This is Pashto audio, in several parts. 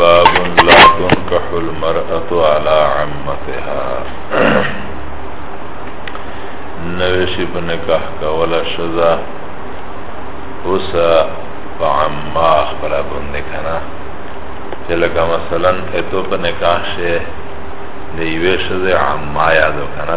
باب لا تنكح المرأة على عمتها نوشی په نکاح کوله شزا اوس په عمه خپل باندې کنه چې لکه مثلا اته په نکاح شه د یوې شزه عمه یادو کنه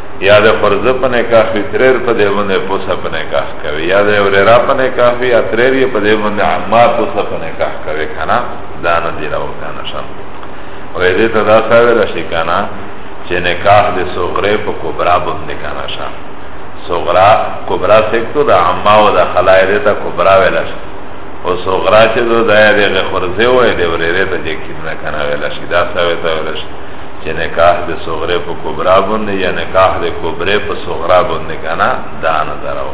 یا د فرض په نکاح وی تریر په دې باندې پوسه په نکاح کوي یا د اوررا په نکاح وی اتریر په دې باندې عمار پوسه په نکاح کوي کنه دا نه دی راو کنه شم او دې ته دا ساوی لا شي کنه چې نکاح د صغرې په کبرا باندې کنه شم صغرا کبرا سکتو دا عما او دا خلای دې ته کبرا ویلا شي او صغرا چې دا دغه فرض وي د اوررې ته چې کینه کنه ویلا شي دا ساوی ته ویلا شي چه نکاح ده صغره پا کبرا بنده یا نکاح ده کبره پا صغرا بنده کنا دا نظر آو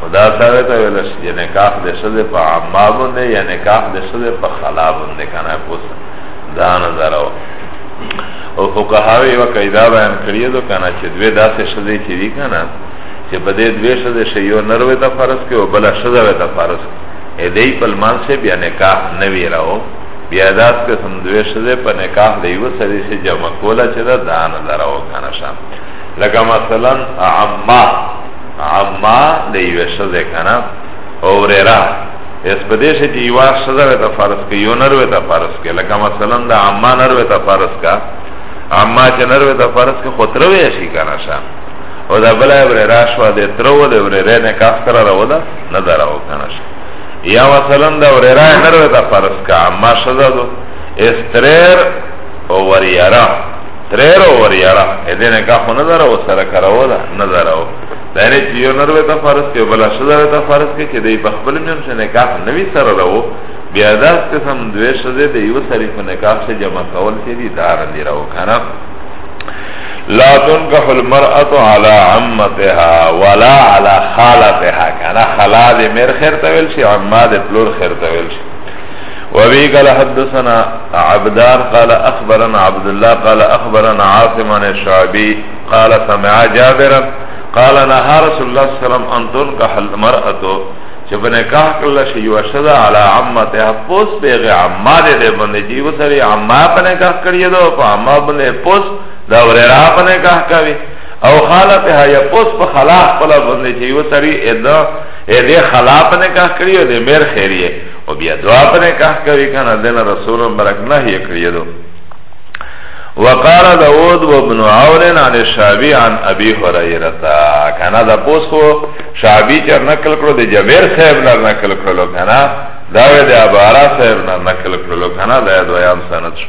خدا ثابت ویلش چه نکاح ده شده پا عما بنده یا نکاح ده شده پا خلا بنده کنا پوسا دا نظر آو او فقهاوی و قیده بیان کریه دو کنا چه دوی دا سه شده چه دی کنا چه بده دوی شده شه یو نروی تا فرس که و بلا شده وی تا فرس که دی پلمان سے بیا نکاح نوی راو بیا داس قسم دوی شده په نکاح د یو سړي سره جمع کوله چې دا دان دراو کنه شم لکه مثلا عما عما د یو شده کنه اوررا اس په دې چې یو شده وته فرض کې یو نر وته فرض کې لکه مثلا د عما نر وته فرض کا عما چې نر وته فرض کې خطر وی شي کنه شم او دا بلای ورې راشوا دې ترو دې ورې نه کاستره راو دا نه دراو کنه شم یا مثلا دا وریرا نروی دا فرس که اما شده دو از تریر و وریرا تریر و وریرا ایده نکاح خو نداره و سره کرو دا نداره و دا یعنی چی یو نروی دا فرس که بلا شده دا فرس که که دی بخبل میون شه نکاح نوی سره رو بیا داس قسم دوی شده دی یو سری په نکاح شه جمع کول چی دی دار دی رو کنه لا تنکح المرأت علا عمتها ولا علا خالتها کانا خلا دی میر خیر تاویل شی عما دی پلور خیر تاویل شی وبه قال حدثنا عبدان قال أخبرنا عبد الله قال أخبرنا عاصم عن الشعبي قال سمع جابرا قال نهى رسول الله صلى الله عليه وسلم أن تنكح المرأة چه بنکاح کلا شی یو شدا علا عما تیها پوس بیغی عما دی دی بنده چه یو سری عما بنکاح کریدو پا عما بنده پوس دا وررا په نکاح کوي او خاله په هيا پوس په خلا خپل باندې چې یو سری ادا اې دې خلا په نکاح کړی او دې مېر خیریه او بیا دعا په نکاح کوي کنه دنه رسول مبارک نه یې کړی دو وقال داود وابن عون عن الشعبي عن ابي هريره كان دا پوسو شعبي چر نقل کړو د جبير صاحب نه نقل کړو کنه دا وی د ابارا صاحب نه نقل کړو کنه دا دویان سند شو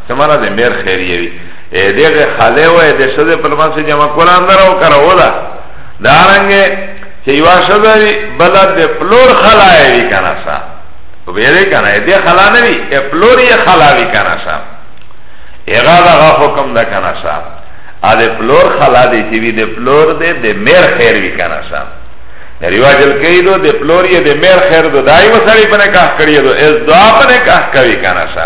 څه معنا د مېر خیریه وي ای دغه خاله وای د شذ پر منځ جمع کول اندر او کرا ودا دا رنګ چې یو شذ وی بل د پلور خلا وی کنه سا ویری کنه دې خلا نه وی پلور یې خلا وی کنه سا هغه دا حکم دا کنه سا ا د پلور خلا دې چې وی د پلور دې د میر خیر وی کنه سا رواج الکیدو د پلور یې د میر خیر دو دای وسړی پنه کاه کړی دو اس دعا پنه کاه کوي کنه سا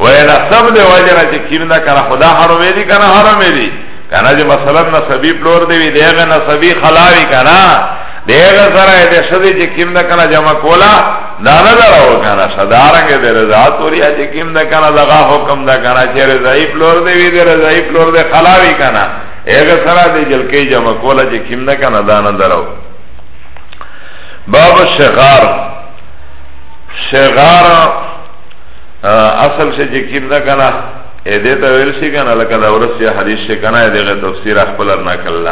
وی نصب دی وجه نه چه کیم ده کنه خدا حرمه دی کنه حرمه دی کنه چه مثلا نصبی پلور دی وی دیغه نصبی خلاوی کنه دیغه سره ده شده چه کیم ده کنه جمع کولا دانه دارو کنه صدارنگ ده رضا توری چه کیم ده کنه دغا حکم ده کنه چه رضایی پلور دی وی ده رضایی پلور دی خلاوی کنه ایغه سره ده جلکی جمع کولا چه کیم ده کنه دانه دارو باب شغار شغار اصل شه چې کیم ده کنه اې دې ته ویل شي کنه لکه دا ورس یا حدیث شه کنه دغه تفسیر خپل نه کړل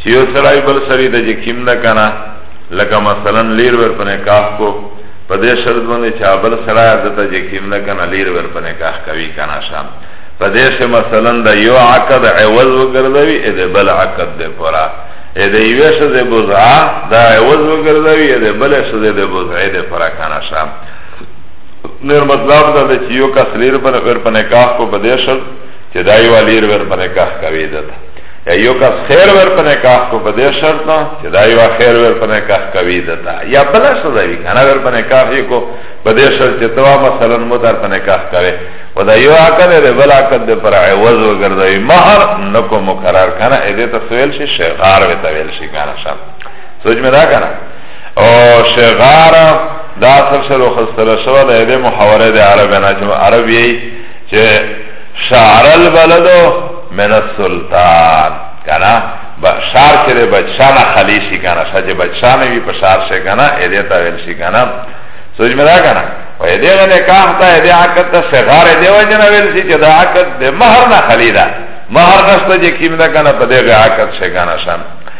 چې یو سړی بل سړی د چې کیم ده کنه لکه مثلا لیر ور پنه کاف کو په دې شرط باندې چې بل سړی د ته چې کیم ده کنه لیر ور پنه کاف کوي کنه شام په دې شه مثلا د یو عقد عوض وګرځوي اې دې بل عقد دې پورا اې دې یو شه دې بوزا دا عوض وګرځوي اې دې بل شه دې بوزا اې دې پورا کنه شام نور مطلب دا ده چه یو کس لیر ور په نکاح کو په دې شرط چه دا یو لیر ور په نکاح کوي ده یا یو کس خیر ور په نکاح کو په دې شرط نه چه دا یو خیر ور په نکاح کوي ده یا بل څه دی کنه ور په نکاح یې کو په دې شرط چه توا مثلا مو در په نکاح کوي و دا یو عقد ده بل عقد ده پر عوض وګرځوي مہر نکو مقرر کنه دې ته سویل شي شغار وته ویل شي کنه شان سوچ مې دا کنه او شغارا دا اصل شلو خستل شوه دا ده محاوره ده عربینا چه عرب یی چه شعر البلدو من السلطان کنا شعر چه ده بچشانا خلی شی کنا شا چه بچشانا بی پا شعر شی کنا ایده تاویل شی کنا سوچ می دا کنا و ایده غی نکاح تا ایده عقد تا شغار ایده وجه نویل شی چه دا عقد ده مهر نا خلی ده مهر نشتا چه کم ده کنا پا ده غی عقد شی کنا شا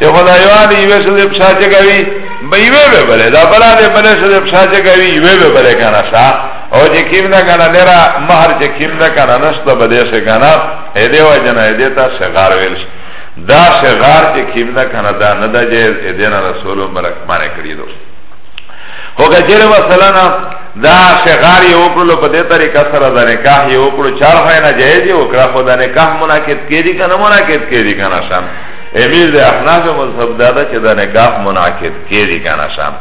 چې خدایوالي یوې ښځې پښه چکوي به یوې به بلې دا بله دې بلې ښځې پښه چکوي یوې به بلې که نه ښه او چې کیم ده که نه لره مهر چې کیم ده که نه نشته به دې شي که نه دې وجه نه دې ته صغار ویل شي دا صغار چې کیم ده که نه دا نه ده جایز دې نه رسول مبارک منع کړي دو خو که چېرې مثلا دا صغار یې وکړلو په دې طریقه سره د نکاح یې وکړو چار خو یې نه جایز یې وکړه خو د نکاح منعقد کېدي که نه منعقد کېدي که نه شم امیر د احناف مذهب دا ده چې د نکاح منعقد کېږي که نه شم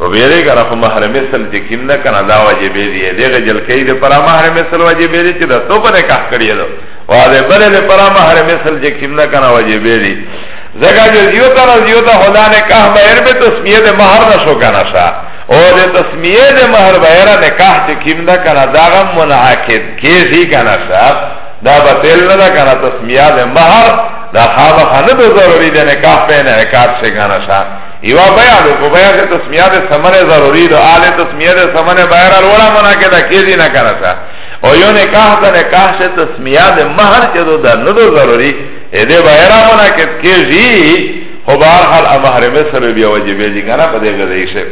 و بیره کنه خو مهر مثل چې کیم نه کنه دا واجبې دی دغه جلکې د پر مهر مثل واجبې دی چې دا تو په نکاح کړی دی او د بل له پر مهر مثل چې کیم نه کنه واجبې دی زګا جو یو تر یو ته خدا نه کاه مہر به تسمیه د مہر نشو کنه شا او د تسمیه د مہر بهر نه کاه چې کیم نه کنه دا غم منعقد کیږي کنه شا دا بتل نه کنه تسمیه د مہر دا خامه خانه دو ضروری ده نکاح پہ انعقاد سے گانا شا ایوا بیا دو کو بیا سے تسمیہ دے سمنے ضروری دو آل تسمیہ دے سمنے بیر الوڑا منا کے دا کیزی نہ کرا شا او یو نکاح دا نکاح سے تسمیہ دے مہر چے دو دا ندو ضروری اے دے بیر منا کے کیزی خو بارحال امہر مصر بیا وجبی جی گانا پا دے گا دیشے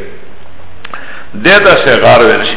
دیتا سے غار ونشی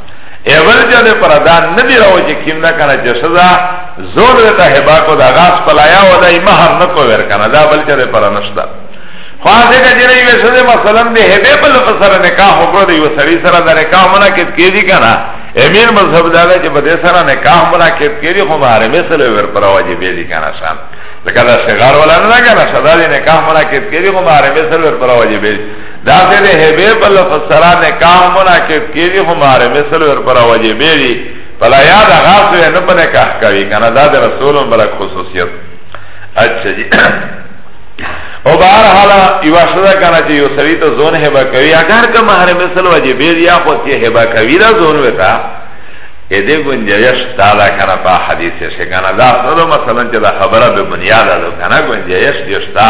اول جنه پر دا ندی راو چې کیم نه کنه چې سزا زور وتا هبا کو دا غاس پلایا و دای مہر نه کو ور کنه دا بل جنه پر نشتا خاصه کا جنه یو سره مثلا به هبه بل سره نکاح وکړو دی وسری سره دا نکاح منا کې کیږي کنه امیر مذهب دا چې په دې سره نکاح منا کې کیږي خو مہر می سره ور پر واجب دی کنه شان لکه دا شغار ولا نه کنه صدا دی نکاح منا کې کیږي خو مہر می سره ور پر واجب دی دا سه ده هبه په لفظ سره نکاح منعقد کیږي خو مہر مثل ور پر واجب دی پلا یاد غاص نه په نکاح کوي کنه دا د رسول مبارک خصوصیت اچھا جی او بهر حال یو شدا کنه چې یو سړی ته زون هبه کوي اگر که مہر مثل واجب دی یا خو چې هبه کوي دا زون وتا اې دې گنجائش تا دا کنه په حدیث شي کنه دا سره مثلا چې دا خبره به بنیاد ده کنه گنجائش دې شتا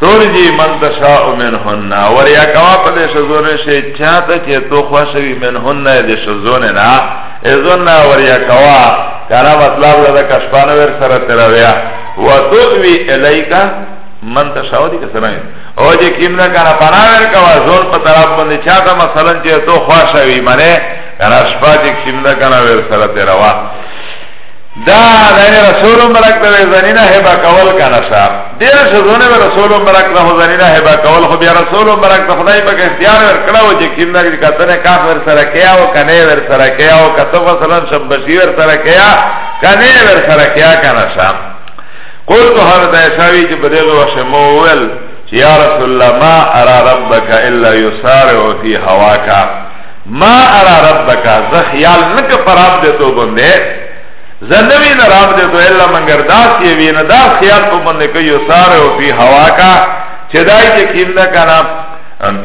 ترجی من تشاء منهن وریا کوا په دې شزونه شي چاته چې تو خوشوي منهن دې شزونه نه اذن وریا کوا کانا مطلب لدا کشپانو ور سره ترویا و تدوی الیکا من تشاء دې کسره او چې کیم نه کانا پناور کوا زون په طرف باندې چاته مثلا چې تو خوشوي منه کانا شپه چې کیم نه کانا ور سره تروا دا دین رسول مبارک ته زنینا هبه کول کنه شا دیر شزونه رسول مبارک ته زنینا هبه کول خو بیا رسول مبارک ته خدای په اختیار ور کړو چې کیمنا کې کتنه کاف ور سره کیا او کنه ور سره کیا او کتو مثلا شب بشیر سره کیا کنه ور سره کیا کنه شا قول تو هر دا شاوی چې بدغه وشه مول یا رسول الله ما ارى ربك الا يسارع في هواك ما ارا ربکا زه خیال نکه پر رب ده تو بنده زه نوی نه رب ده تو الا منگر داس یه وی نه داس خیال پر بنده که یو ساره و فی هوا کا چه دای که کیم ده کنا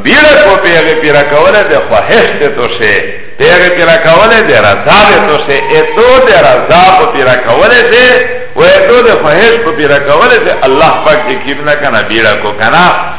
بیره کو پیغی پیرا کوله ده خواهش ده تو شه پیغی پیرا کوله ده رضا ده تو شه اتو ده رضا پر پیرا کوله ده و اتو ده خواهش پر پیرا کوله ده الله پاک ده کیم ده کنا بیره کو کنا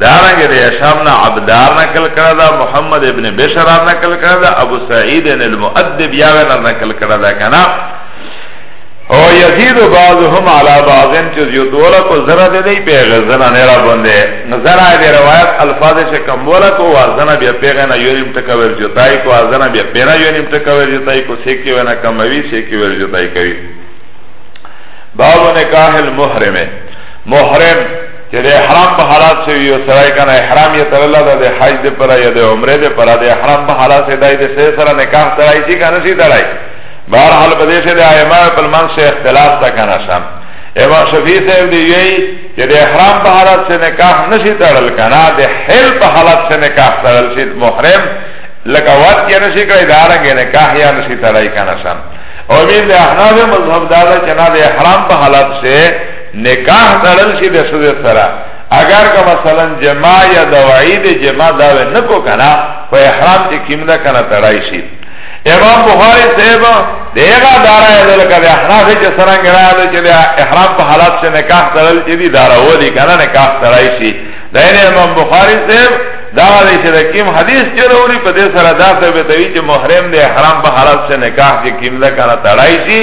دارنگه ده یشام نا عبدار نکل کرده محمد ابن بشرار نکل کرده ابو سعید المؤدب یاغنر نکل کرده کنا او یزید بعضهم علی بعضن چه زیدولا کو زرا ده دی پیغ زنا نیرا بنده زرا ده روایت الفاظ چه کمولا کو وازنا بیا پیغ نا یونیم تکور جتای کو وازنا بیا پینا یونیم تکور جتای کو سیکی وینا کموی سیکی ور جتای کوی باب نکاح المحرم محرم چه ده احرام په حالات شوی یو سرائی کنا احرام یا تللا ده ده حج ده پرا یا ده عمره ده پرا ده احرام په حالات شوی ده سه سرا نکاح ترائی چی کنا سی ترائی بار حال پده شوی ده آئیما پل منگ شوی اختلاف تا کنا شام امام شفیع صاحب دی یی چه ده احرام په حالات شوی نکاح نشی ترل کنا ده حل په حالات شوی نکاح ترل شید محرم لکه وات کې نشي کړی دا رنګ نه کاهیا نشي تړای کنه سم او مين د احناف مذهب دا چې نه د احرام په حالت سره نکاح تړل شي د ښځې سره اگر که مثلا جما یا دواعی د جما داوه نکو کنه په احرام کې کیم ده کنه تړای شي امام بخاری صاحب دیغه دارا یې لکه د احناف چې سرنګ راځي چې د احرام په حالت کې نکاح تړل چې دی دارا ودی کنه نکاح تړای شي دا امام بخاری صاحب دا دی چې د کیم حدیث چې وروړي په دې سره دا ثابتوي چې محرم د احرام په حالت کې نکاح کې کیم ده کنه تړای شي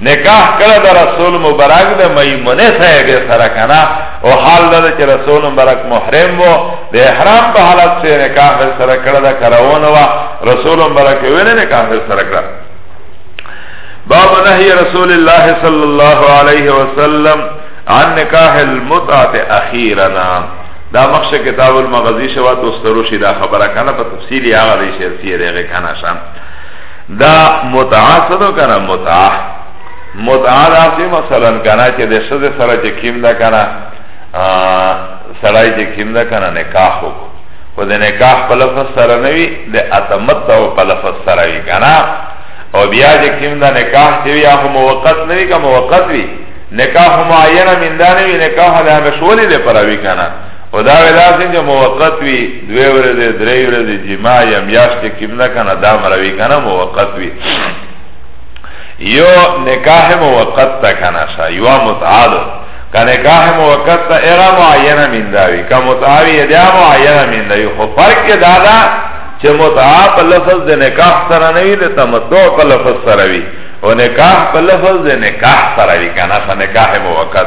نکاح کړه د رسول مبارک د میمونه صاحب سره کنه او حال دا چې رسول مبارک محرم وو د احرام په حالت سره نکاح سره کړه دا کراونه وا رسول مبارک وینه نکاح سره کړه باب نهی رسول الله صلی الله علیه وسلم عن نکاح المتعه اخیرا دا مخش کتاب المغازی شوات استروشی دا خبره کنه په تفصیلی هغه دی شرطی دی کنه شان دا متعه سدو کنا متعه متعه دا سی مثلا کنا چه ده شد سره چه کم ده کنا سرائی چه کم ده کنا نکاح ہو و ده نکاح پا لفظ سره نوی ده اتمت و پا لفظ سره وی کنا او بیا چه کم ده نکاح چه وی آخو موقت نوی که موقت وی نکاح معینه من دانوی نکاح ده همشولی ده پراوی کنه و دا ویداسین چه موقت وی دوی ورده دری ورده جماع یا میاشت کم نکنه دا مروی کنه موقت وی یو نکاح موقت تا کنه شا یو متعادو که نکاح موقت تا اغا معینه من داوی که متعاوی ادا معینه من داوی خو فرق دادا چه متعا پا لفظ ده نکاح سره نوی ده تمتع پا لفظ سره وی و نکاح پا لفظ ده نکاح سره وی کنه شا نکاح موقت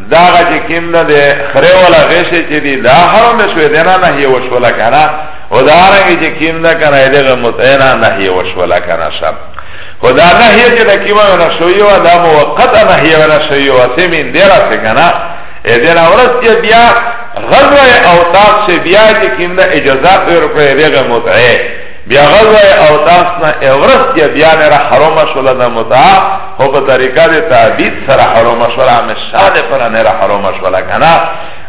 داغه چې کیم ده ده خره ولا غشه چې دی دا حرم شوی ده نه نهی وشولا کنه او دا رنګ چې کیم ده کنه دغه متعنا نهی وشولا کنه شب خدا نهی چې د کیما نه شوی و دا موقت نهی ولا شوی و سیمین دیرا څنګه اذن اورس چې بیا غزوه او تاس سے بیا چې کیم ده اجازه ورکړي دغه متعه بیا غزوه او داسنا اورس کې بیا نه را حرام شول د متع او په طریقه د تعبید سره حرام شول هم شاد پر نه را حرام شول کنه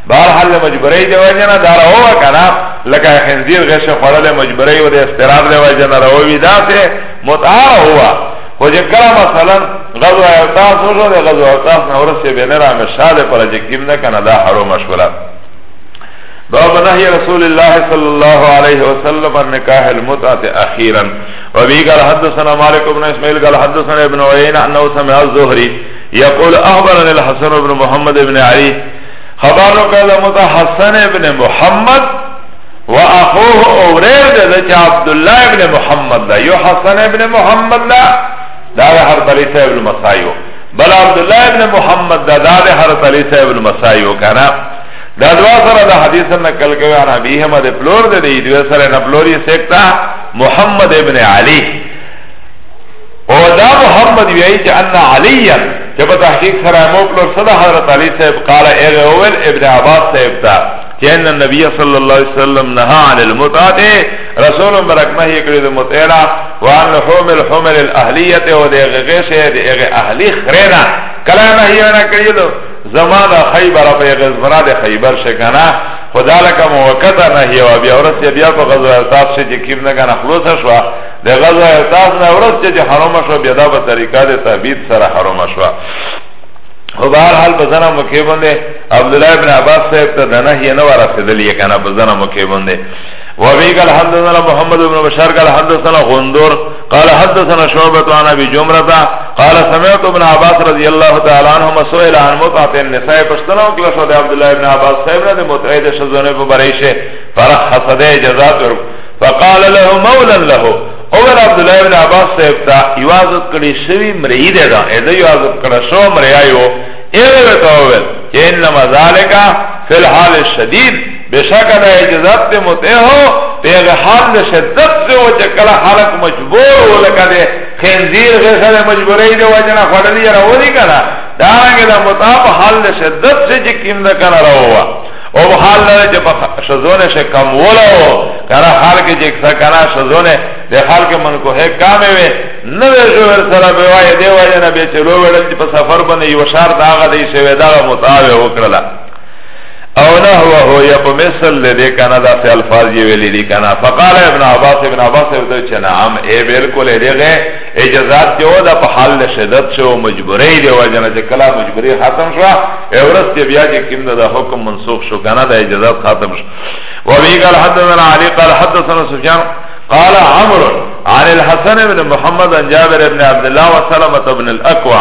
بهر حال مجبورې دی وجنه دا راو کنه لکه خنزیر غش خړل مجبورې و د استراب دی وجنه راوي دا سه متع هوا خو چې کله مثلا غزوه او تاس وشو د غزوه او تاس نه ورسې به نه را مشاله پر چې کیم نه کنه دا حرام شول باب نهي رسول الله صلى الله عليه وسلم عن نكاح المتعة أخيرا وبه قال حدثنا مالك بن اسماعيل قال حدثنا ابن عيين أنه سمع الزهري يقول أخبرنا الحسن بن محمد بن علي خبرنا قال متحسن بن محمد وأخوه أورير ده عبد الله بن محمد ده يحسن بن محمد ده ده هرطلي صاحب المسائيو بل عبد الله بن محمد دار حرب هرطلي صاحب المسائيو كان دا دوا سره دا حدیث نقل کوي عن ابيهما د پلور د دی دوی سره نه پلوري سکتا محمد ابن علي او دا محمد وی چې ان عليا چې په تحقیق سره مو پلور صدا حضرت علي صاحب قال اغه اول ابن عباس صاحب دا چې ان النبي صلی الله علیه وسلم نهى عن المتعه رسول مبارک نه یې کړی د متعه وان لحوم الحمل الاهلیه او د غغه شه د اهلی خرینا کله نه یې نه کړی زما دا خیبر په غزبرا د خیبر شکنه خدا لکه موقته نه یو بیا ورس بیا په غزوه ارتاس چې کیم نه کنه خلاص شو د غزوه ارتاس نه ورس چې حرام شو بیا دا په طریقه د ثابت سره حرام شو خو بهر حال په زنه مکه باندې عبد الله ابن عباس صاحب ته دنه یې نه ورسېدلې کنه په زنه مکه باندې وابي قال حدثنا محمد بن بشار قال حدثنا غندور قال حدثنا شعبة عن ابي جمرة قال سمعت ابن عباس رضي الله تعالى عنهما سئل عن متعة النساء پشتنو کلا شو ده عبد الله ابن عباس صاحب نه متعه ده شزونه په بريشه فرخص ده اجازه ور فقال له مولا له اول عبد الله ابن عباس صاحب تا یوازت کړي شوی مری ده دا اده یوازت کړه شو مری ایو ایو ته اول انما ذالک فی الحال الشدید بشکا دا اجازت ده متعه ہو پیغ حال ده شدت سے ہو چه کلا خلق مجبور ہو لکا ده خنزیر غیصہ ده مجبوری ده وجنا خوڑلی یا رو دی کنا دارنگی ده متعه پا حال ده شدت سے چه کم ده کنا رو ہوا او په حال لره چې په شزونه شه کم ولو کنه حال کې چې څه کنه شزونه د حال کې من کو هه کام وي نه جوړ سره به وای دی وای نه به چلو وړل چې په سفر باندې یو شهر داغه دی سوي داغه متاوي وکړه او نحوه یا په مثل لدی کنه دا سه الفاظ یې ویلې دي کنه فقال ابن عباس ابن عباس ورته چې نعم ای بالکل دغه اجازات دی او دا په حال له شدت شو مجبورې دی وجنه چې کلا مجبورې ختم شو اورس دی بیا چې کیند دا حکم منسوخ شو کنه دا اجازات ختم شو و بی قال حدثنا علی قال حدثنا سفیان قال عمرو عن الحسن بن محمد عن جابر بن عبد الله وسلمة بن الاكوع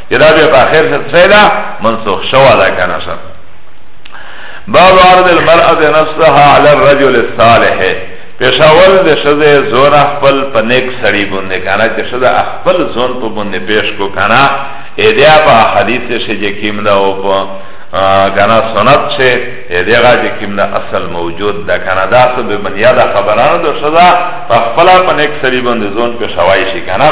چه دا بیا پا آخر شد سیلا منسوخ شوا دا کنا شد باب عرض المرأة نفسها على الرجل الصالح پیشاول ده شده زون اخفل پا نیک سری بنده کنا چه شده اخفل زون پا بنده پیش کو کنا ایدیا پا حدیث شه جه کم ده و پا کنا سنت شه ایدیغا جه کم ده اصل موجود ده کنا ده اصل به بنیاد خبرانو ده شده اخفل پا نیک سری بنده زون پیشاوائی شی کنا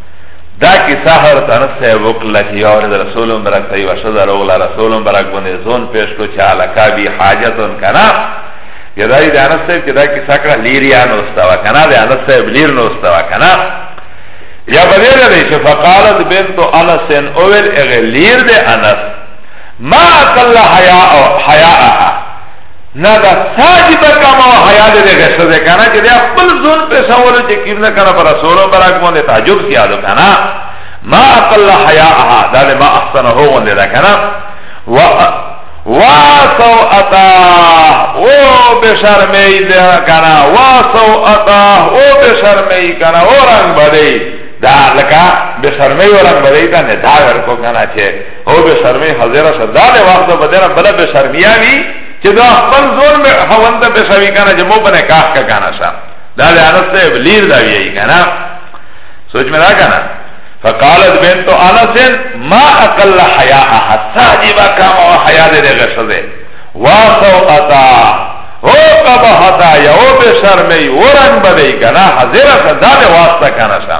دا کیسه حضرت انس صاحب وکړه چې یو ورځ رسول مبارک ته یوه ښځه راغله رسول مبارک باندې ځون پیش کړو چې هلکه بي حاجت کنه یا دا د انس صاحب چې دا کیسه کړه لیر یا نه اوسته وه کنه د انس صاحب لیر نه اوسته وه کنه یا په دې دی چې فقالت بنت انس اول هغه لیر د انس ما اقل حیا او حیاءها نه دا ساجی په کما او حیا دې غشته ده کنه چې دا خپل ځون په سوال چې کیم نه کنه پر رسول برک باندې تعجب سی آلو کنه ما اقل حیاها دا دې ما احسن هو غوندې ده کنه و واسو اتا او بشرمی ده کنه واسو اتا او بشرمی کنه او رنگ بدی دا لکه بشرمی او رنگ بدی تا نه دا ورکو کنه چې او به شرمه حاضر شه دا له وخت بدره بل به شرمیا وی چې دا خپل زور به خوند به شوی کنه چې مو په نکاح کا کنه شه دا له انس ته بلیر دا وی کنه سوچ مې را کنه فقالت بنت انس ما اقل حیاءها ساجبا کما وحیا دې غشده واسو اتا او قبحتا یو به شرمې ورن بده کنه حاضر شه دا له واسطه کنه شه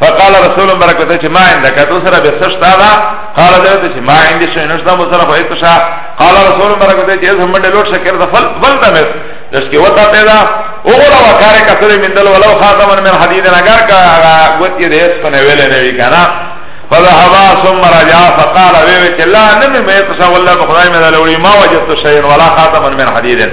فقال رسول الله برکته چې ما عندك تو سره به سشتا دا قال دا چې ما عندي شي نشدا مو سره خو اتشا قال رسول الله برکته چې زم باندې لوټ شکر د فل بل ته مس داس کې وتا پیدا او غلا وکاره کتل من دل ولو خاتم من حديد نګر کا غوتی دې اس پنه ویل نه وی کنه فذهب ثم رجع فقال وی چې لا نن مې تشا والله خدای مې دا لوري ما وجدت شيئا ولا خاتم من حديد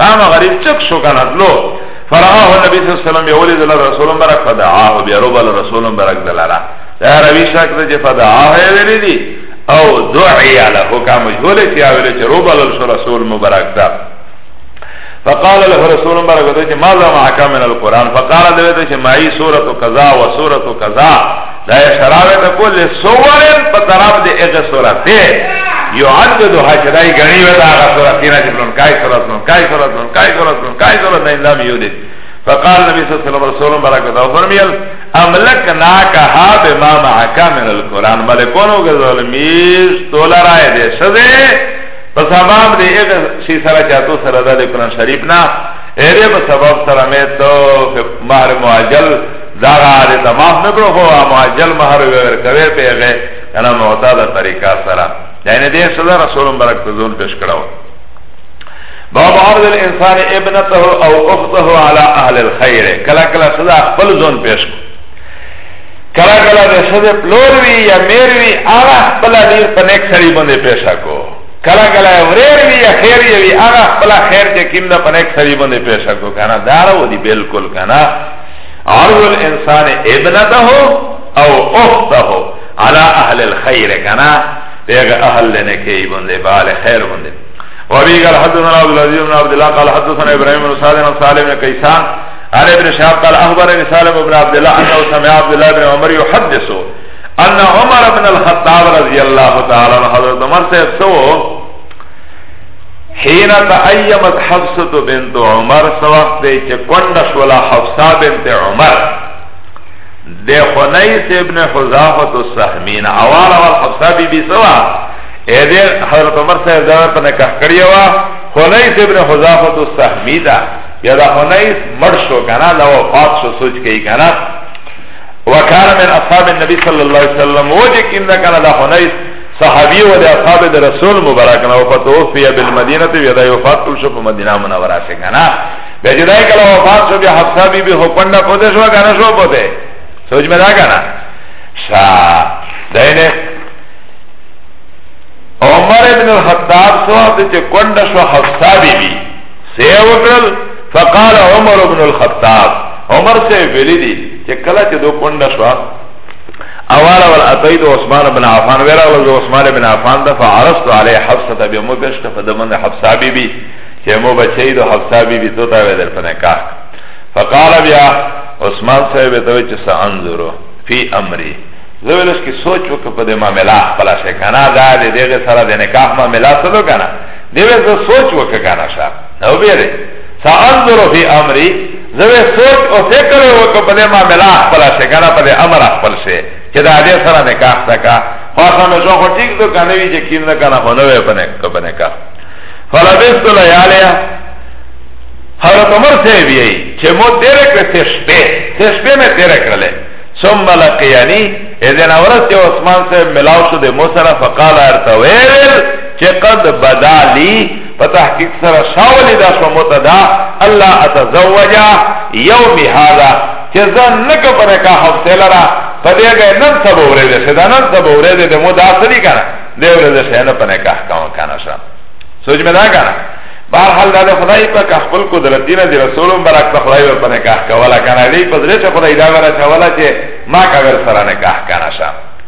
هغه غریب چک شو کنه لو فرآه النبي صلی الله علیه وسلم یولی دل رسول برک فدعاه بیا رب رسول برک دلارا دا روی شک ده فدعاه ویلی دی او دعی له کا مجهول تی اولی چې رب رسول مبارک ده فقال له رسول برک ده چې ماذا معك من القران فقال له ده چې معي سوره كذا وسوره كذا دا اشراوه ده کل سورن پا طرف ده اغ سورته یعدد حجرائی گنی و دا اغ سورتینا چه پلنکای سورت پلنکای سورت پلنکای سورت پلنکای سورت نین لم یولد فقال نبی صلی اللہ علیہ وسلم رسول برکت او فرمیل املکنا کها بما معکا من القرآن ملکونو گزول میز تولا رائے دے شده پس امام دے اغ شی سرا چاتو سرا دا دے قرآن شریف نا ایره په سبب سره مې تو مہر معجل دا غاری تمام نکړو خو معجل مہر ور کوي پیغه انا معتاده طریقہ سره یعنی دې صدا رسول مبارک ته زول پیش کړو باب عرض الانسان ابنته او اخته على اهل الخير کلا کلا صدا خپل زون پیش کړو کلا کلا د سده پلور وی یا میر وی هغه خپل دیر په نیک سړي باندې پیسا کو کلا کلا وریر وی یا خیر وی هغه خپل خیر چې کیم نه په نیک سړي باندې پیسا کو کنه دارو دی بالکل کنه عرض الانسان ابنته او اخته على اهل الخير كنا دیگه اهل لنکی بنده بال خیر بنده وابي قال حدثنا عبد العزيز بن عبد الله قال حدثنا ابراهيم بن سعد بن سالم بن كيسان عن ابن شهاب قال اخبرني سالم بن عبد الله انه سمع عبد الله بن عمر يحدث ان عمر بن الخطاب رضي الله تعالى عنه حضرت عمر سے سو حين تأيمت حفصة بنت عمر سوقت ده چه کندش ولا حفصة بنت عمر ده خنیس ابن حضافت السحمین اوالا وال حفصة بی بی سوا ایده حضرت عمر صاحب دور پا نکح کریوا خنیس ابن حضافت السحمی ده یا ده خنیس مر شو کنا ده وفات شو سوچ کئی کنا وکان من اصحاب النبی صلی اللہ علیہ وسلم وجه کم ده کنا ده خنیس صحابی و ده اصحاب ده رسول مبارک نه وفتوفی بالمدینه وی ده وفات کل شو په مدینه منوره شي کنه به جدای کله وفات شو بیا حفصه بی بی حکم نه پوده شو کنه شو پوده سوچ مې دا کنه شا دینه عمر ابن الخطاب صاحب چې کونډه شو حفصه بی بی سه وکړل فقال عمر ابن الخطاب عمر سے ویلی دی چې کله چې دو کونډه شو اوالا ول اتيت عثمان بن عفان ورا ول عثمان بن عفان ده فعرضت عليه حفصه بمو پیش ک فدمن حفصه بی بی چه مو بچی دو حفصه بی بی تو تا ودر پنه کا فقال بیا عثمان صاحب تو چه سانظرو فی امری زولش کی سوچ وک په دې معاملې خپل شي کنه دا دې دغه سره د نکاح معاملې سره کنه دیوه سوچ وک کنه شا او بیره سانظرو فی امری زوی سوچ او فکر وکړ په دې معاملې خپل شي کنه په دې امر خپل شي چې دا دې سره نکاح تکا خاصه مې شو خو ټیک دو کنه وی چې کیم نه کنه خو نه وې پنه کبه نکاح فلبست لیالیا حضرت عمر سے بھی چې مو تیر کړ ته شپه ته شپه مې تیر کړل ثم لقياني اذن اورس چې عثمان سے ملاو شو د مو سره فقال ارتویل چې قد بدالی فتحقیق سر شاولی دا شو متدا اللہ اتزوجا یوم هذا چه زن نکا پا نکا حفظه لرا پا دیگه نن سب ورده شه دا نن سب ورده ده مو داسلی کنا ده ورده شه نو پا نکا حکاو کنا شا سوچ میں دا کنا بارحال دا ده خدای پا که خبل قدرتی نا دی رسولم براک پا خدای پا نکا حکاولا کنا دی پا دلیش خدای دا ورا چه ولا چه ما کبر سرا نکا حکانا شا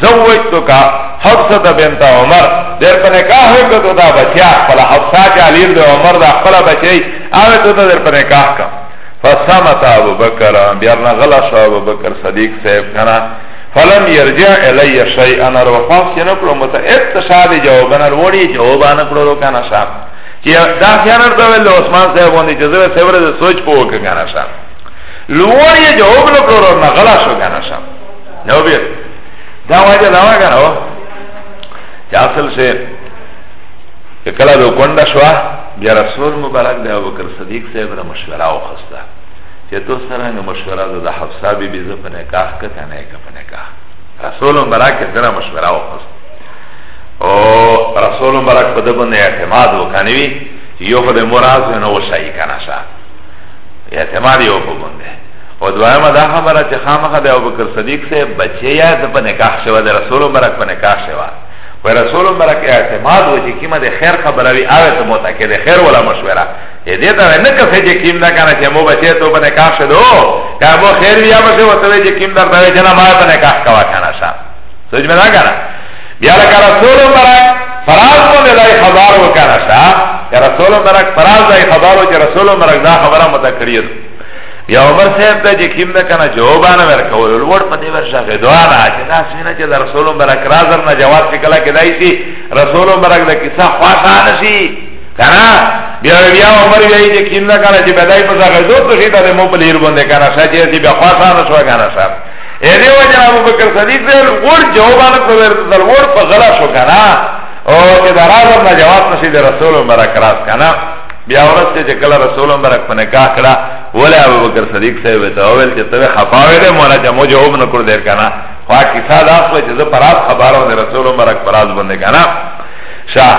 زوجتك حفصة بنت عمر در په نکاح وکړه تو دا بچیا خپل حفصه جلیل د عمر دا خپل بچی هغه تو در په نکاح کا فسمت ابو بکر بیا نه غلا شو ابو بکر صدیق صاحب کنا فلم يرجع الی شیئا روحان سینو کړو مت اتصال جوابنا وړي جوابان کړو کنا شام چې دا خیال ورته ول عثمان صاحب باندې چې زه سره سوچ پوک کنا شام لوړی جواب نکړو نه غلا شو کنا شام نو بیر دا واجه دا واجه نو چه اصل شه که کلا دو کنده شوا بیا رسول مبارک ده ابو بکر صدیق صاحب را مشوره او خسته چه تو سرنگ مشوره ده ده حفظه بی بیزه پا نکاح کتا نیکا پا نکاح رسول مبارک سره مشوره او خسته او رسول مبارک په دبن اعتماد وکنوی یو خود مراز نو شایی کنشا اعتماد یو په باندې او دویمه دا خبره چې خامخا د ابوبکر صدیق سه بچی یا د په نکاح شوه د رسول مبارک په نکاح شوه و رسول مبارک اعتماد و چې کیمه د خیر خبره وی اوه ته موته کې د خیر ولا مشوره دې ته نه کفه چې کیم دا کنه چې مو بچی ته په نکاح شدو که مو خیر بیا به وته چې کیم درته جنا ما په نکاح کوا کنه شا سوچ مې دا کنه بیا لکه رسول مبارک فراز باندې دای خبر وکنه شا یا رسول مبارک فراز دای خبر او چې رسول مبارک دا خبره متکریه بیا عمر صاحب ته چې کیم نه کنه جوابانه ورکول ور په دې ورشه غدوا نه چې دا سینه چې رسول مبارک رازر نه جواب شکلا کدای شي رسول مبارک د کیسه خواصانه شي کنه بیا بیا عمر یې چې کیم نه کنه چې بدای په ځای غدو ته شي دا مو په لیر باندې کنه سچې چې بیا خواصانه شو کنه صاحب ایده وجه ابو بکر صدیق ویل غور جوابانه کو ویل دل غور په غلا شو کنه او چې دا راز نه جواب نشي د رسول مبارک راز کنه بیا ورسته چې کله رسول مبارک په نکاح کړه ولا ابو بکر صدیق صاحب ته ویل چې ته خفاوې ده مولا چې مو جواب نه کړ دیر کنه خو کیسه دا خو چې زه پرات خبرو د رسول مبارک پراز باندې کنه شاه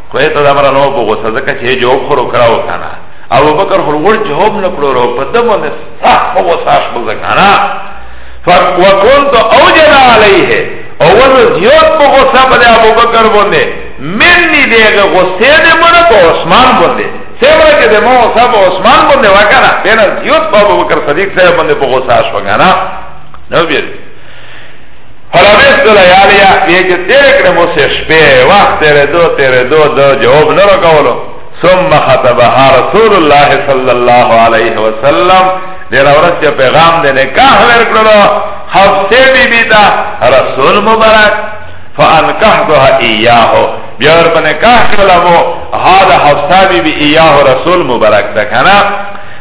خوی تا دا مرا نو بو غصه زکا چه جواب خورو کراو کانا ابو بکر خور غور جواب نکلو رو پا دمو نی سخ پا غصه شو زکانا وکنتو اوجد علیه اول زیاد پا غصه پا دی ابو بکر بنده منی دیگه غصه دی منا پا عثمان بنده سیمرا که دی مو غصه پا عثمان بنده وکانا دینا زیاد پا ابو بکر صدیق صاحب بنده پا غصه شو کانا نو بیرد فلبست لیالیا بیا چې تیر کړه مو سه شپه وخت تیر دو تیر دو د جواب نه راکولو ثم خطبها رسول الله صلی الله علیه وسلم دیر اورت چې پیغام دې نکاح ورکړو حفصه بی بی دا رسول مبارک فانکحتها ایاه بیا ور باندې کاح کړلو هاذا حفصه بی بی ایاه رسول مبارک دا کنه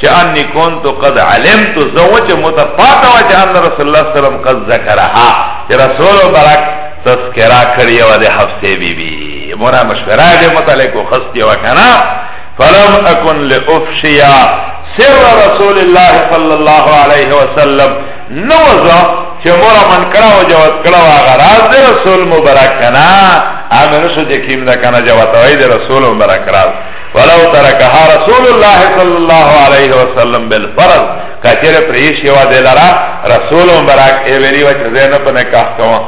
چه انی کنتو قد علمتو زو چه متفاتا و چه ان رسول اللہ سلام قد ذکرها چه رسول براک تذکرہ کریو ده حفظه بی بی مورا مشورہ ده متعلق و خستی و کنا فلم اکن لأفشیا سر رسول اللہ صلی اللہ علیہ وسلم نوزا چه مورا من کرا و جواد کرا و غراز ده رسول مبرک کنا آمنشو جکیم ده کنا جواد وی ده رسول مبرک راز ولو ترکها رسول الله صلی الله علیه وسلم بالفرض کچر پریش یو دلرا رسول مبارک ای ویلی و چه زینو پا نکاح کوا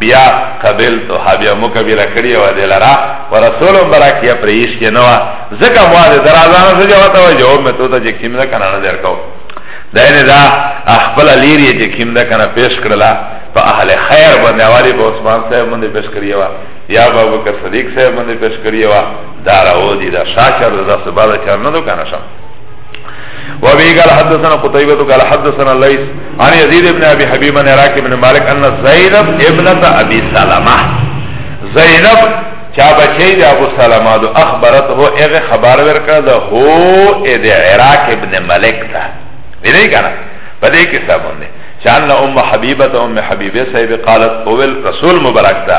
بیا قبل تو ها بیا مکبیل کری و دلرا و رسول مبارک یا پریش که نوا زکا مواد درازانا سجا وطا و جواب میں تو تا جه کم دا کنا نظر کوا دین دا اخبر لیری جه کم دا کنا پیش کرلا په اهل خیر باندې اولی په عثمان صاحب باندې پیش کړی و یا ابو بکر صدیق صاحب باندې پیش کړی و دارا او دی دا شاکر دا سبا دا چار ندو کانا شم وابي قال حدثنا قتيبة قال حدثنا الليث عن يزيد بن ابي حبيب عن عراك بن مالك ان زينب ابنة ابي سلمة زينب چا بچی دی ابو سلمة دو اخبرت هو اغ خبر ورکا دو هو اید عراق ابن ملک تا بیدی کنا پدی کسا بنده چان ام حبیبت ام حبیبه صاحب قالت اول رسول مبارک تا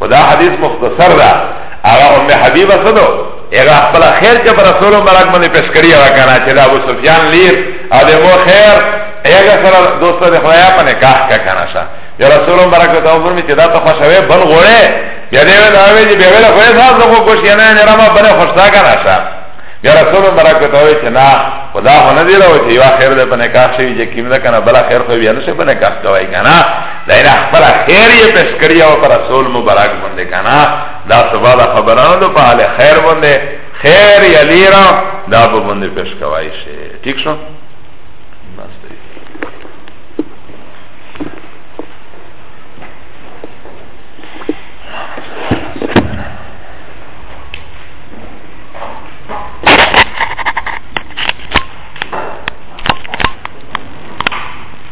و دا حدیث مختصر دا اغا ام حبیبه صدو اغا اخبلا خیر چه پر رسول مبرک منی پیش کری اغا کنا چه دا ابو سفیان لیر ادمو خیر اغا سر دوست دی خدایا پا نکاح کا کنا شا یا رسول مبرک تا فرمی چه دا تا خوشوی بل غوڑه یا دیوی داوی جی بیغل خوی ساز دخو کش یا نه نرما بنا خوشتا کنا شا یا رسول مبرک تا وی چه نا خدا خو ندی رو چه یو خیر دی پا نکاح شوی جه کم دا کنا بلا خیر خوی بیانو شی پا نکاح کوائی کنا دایره خپل خیر یې پس کړی او پر رسول مبارک باندې کنا دا سبا دا خبرانو د په حال خیر باندې خیر یې لیرا دا به باندې پس کوي شي ٹھیک شو